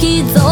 kids all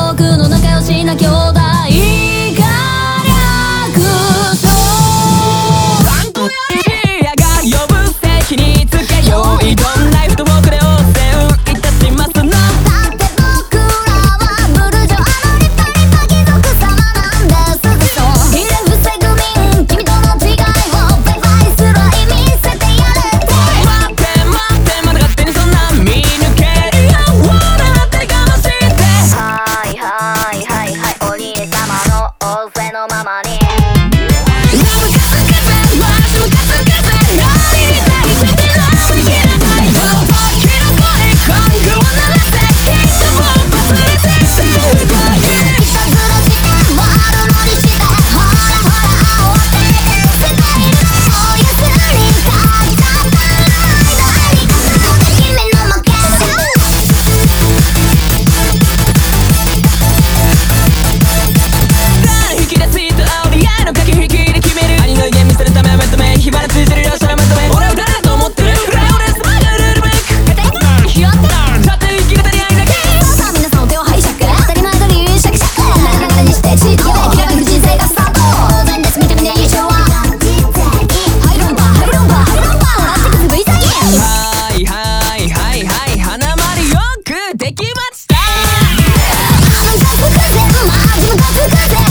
Yeah.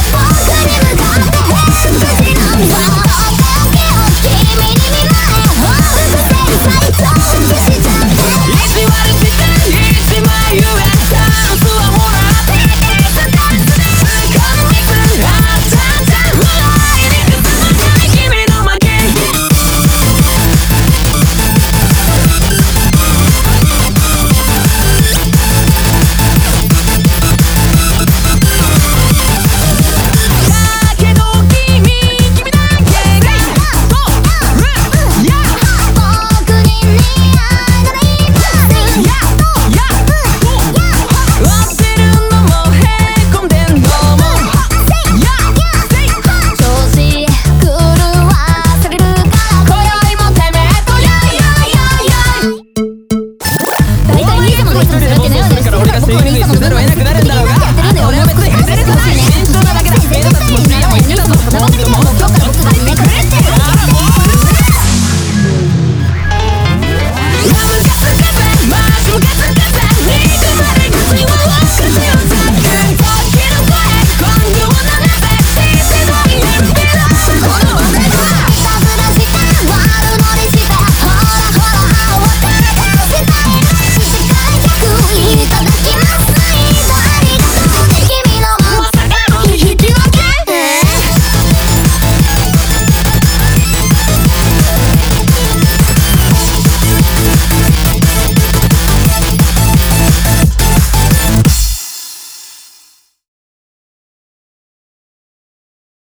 Seguir